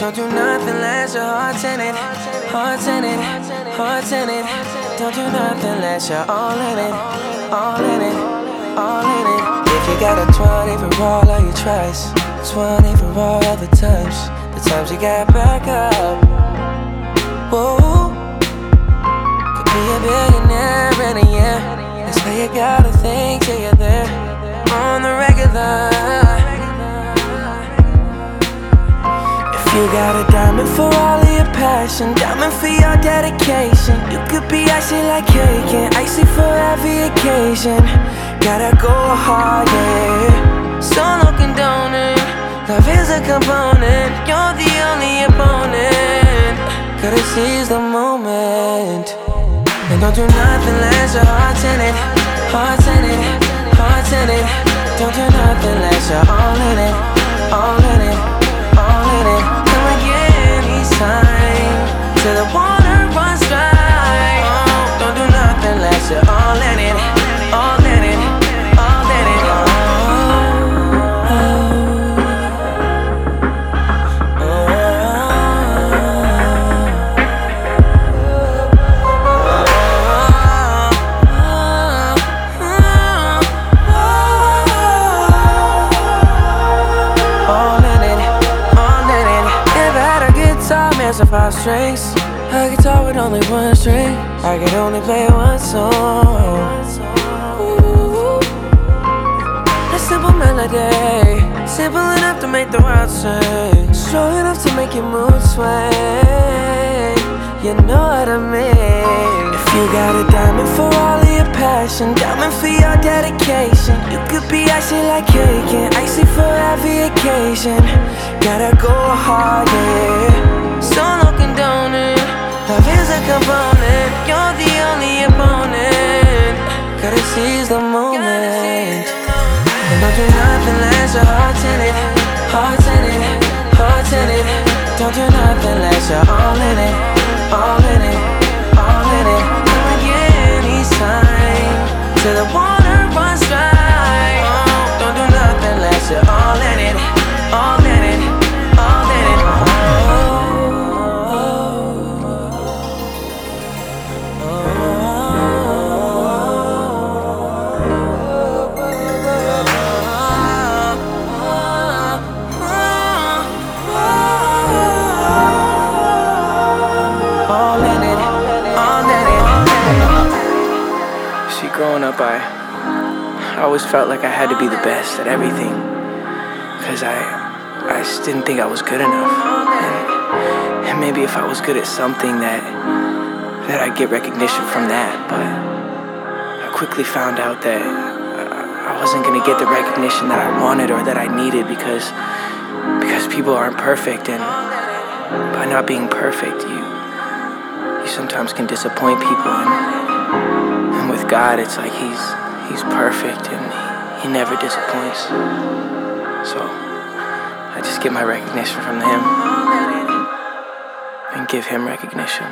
Don't do nothing unless your heart's in it. Heart's in it. Heart's in it. Don't do nothing unless you're all in it. All in it. All in it. If you got a 20 for all of your tries, 20 for all of the times, the times you got back up. Whoa. Could be a billionaire in a year. That's why you gotta think till you're there. On the regular. You got a diamond for all of your passion, diamond for your dedication. You could be icy like cake and icy for every occasion. Gotta go hard, yeah. Solo condoning. Love is a component. You're the only opponent. Gotta seize the moment. And don't do nothing unless your heart's in it. Heart's in it. Heart's in it. Don't do nothing Till five strings. A guitar with only one string. I could only play one song. Ooh. A simple melody, simple enough to make the world sing, strong enough to make your mood sway. You know what I mean? If you got a diamond for all of your passion, diamond for your dedication, you could be icy like cake and icy for every occasion. Gotta go hard, yeah. Moment. Don't do nothing unless your heart's in it. Heart's in it. Heart's in it. Don't do nothing unless you're all in it. All in it. All in it. Come again each time. Till the water See, growing up, I, I always felt like I had to be the best at everything. Because I, I just didn't think I was good enough. And, and maybe if I was good at something, that, that I'd get recognition from that. But I quickly found out that I, I wasn't going to get the recognition that I wanted or that I needed because, because people aren't perfect. And by not being perfect, you, you sometimes can disappoint people. And, God, it's like He's He's perfect and He, he never disappoints. So I just get my recognition from Him and give Him recognition.